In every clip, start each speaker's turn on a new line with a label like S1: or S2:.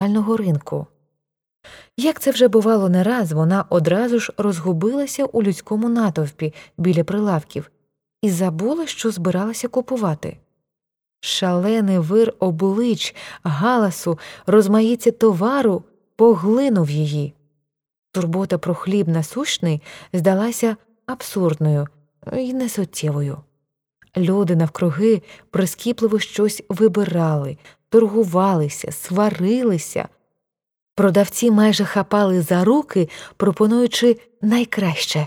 S1: центрального ринку. Як це вже бувало не раз, вона одразу ж розгубилася у людському натовпі біля прилавків і забула, що збиралася купувати. Шалений вир облич, галасу, розмаїття товару поглинув її. Турбота про хліб насущний здалася абсурдною і несуттєвою. Люди навкруги прискіпливо щось вибирали, торгувалися, сварилися. Продавці майже хапали за руки, пропонуючи найкраще.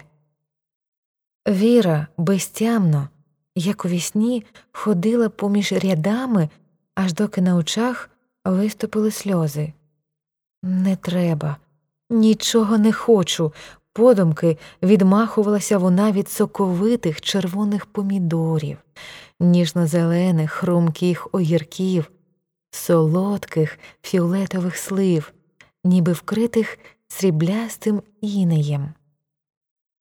S1: Віра безтямно, як у вісні, ходила поміж рядами, аж доки на очах виступили сльози. Не треба, нічого не хочу. Подумки відмахувалася вона від соковитих червоних помідорів, ніжно-зелених хрумких огірків, солодких фіолетових слив, ніби вкритих сріблястим інеєм.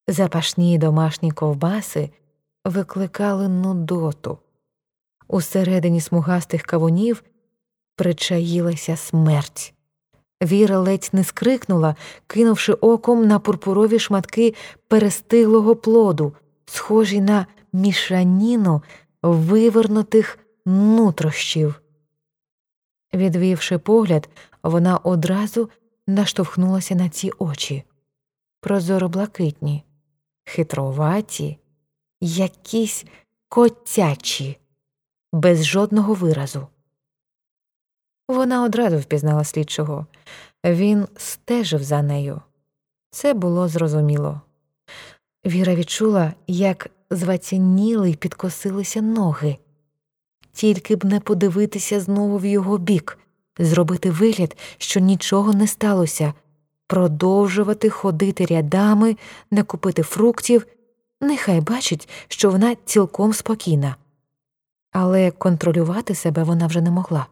S1: Запашні домашні ковбаси викликали нудоту. Усередині смугастих кавунів причаїлася смерть. Віра ледь не скрикнула, кинувши оком на пурпурові шматки перестиглого плоду, схожі на мішаніну вивернутих нутрощів. Відвівши погляд, вона одразу наштовхнулася на ці очі прозоро блакитні, хитроваті, якісь котячі, без жодного виразу. Вона одразу впізнала слідчого. Він стежив за нею. Це було зрозуміло. Віра відчула, як звацяніли й підкосилися ноги, тільки б не подивитися знову в його бік, зробити вигляд, що нічого не сталося, продовжувати ходити рядами, не купити фруктів, нехай бачить, що вона цілком спокійна. Але контролювати себе вона вже не могла.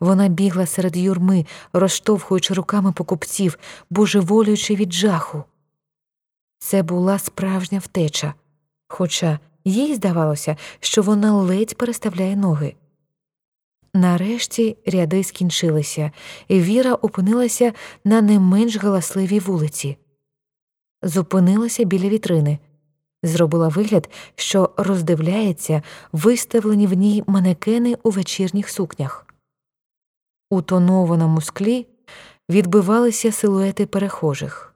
S1: Вона бігла серед юрми, розштовхуючи руками покупців, божеволюючи від жаху. Це була справжня втеча, хоча їй здавалося, що вона ледь переставляє ноги. Нарешті ряди скінчилися, і Віра опинилася на не менш галасливій вулиці. Зупинилася біля вітрини, зробила вигляд, що роздивляється виставлені в ній манекени у вечірніх сукнях. У тонованому склі відбивалися силуети перехожих.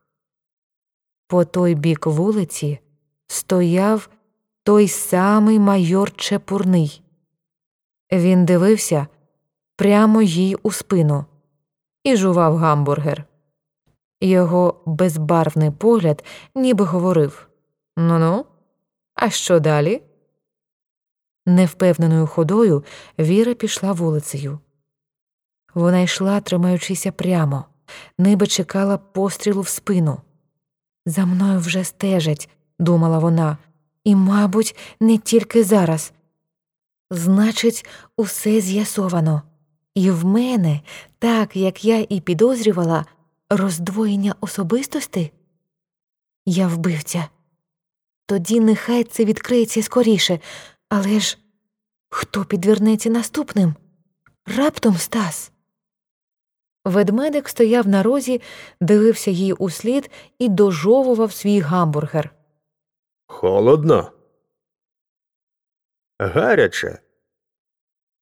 S1: По той бік вулиці стояв той самий майор Чепурний. Він дивився прямо їй у спину і жував гамбургер. Його безбарвний погляд ніби говорив Ну ну, а що далі? Невпевненою ходою Віра пішла вулицею. Вона йшла, тримаючися прямо, ниби чекала пострілу в спину. За мною вже стежать, думала вона, і, мабуть, не тільки зараз. Значить, усе з'ясовано, і в мене, так як я і підозрювала, роздвоєння особистості? Я вбивця. Тоді нехай це відкриється скоріше, але ж хто підвернеться наступним? Раптом Стас. Ведмедик стояв на розі, дивився їй услід і дожовував свій гамбургер.
S2: Холодно. Гаряче.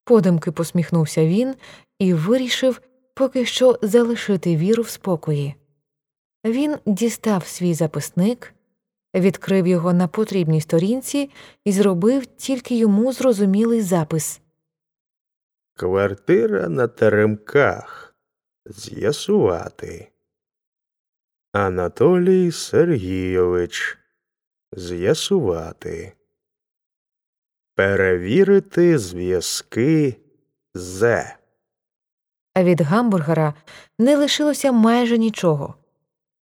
S1: Подимки посміхнувся він і вирішив поки що залишити віру в спокої. Він дістав свій записник, відкрив його на потрібній сторінці і зробив тільки йому зрозумілий запис.
S2: Квартира на теремках. З'ясувати. Анатолій Сергійович. З'ясувати. Перевірити зв'язки з.
S1: А від гамбургера не лишилося майже нічого.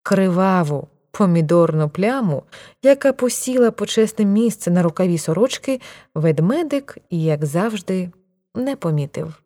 S1: Криваву помідорну пляму, яка посіла почесне місце на рукаві сорочки, ведмедик, як завжди, не помітив.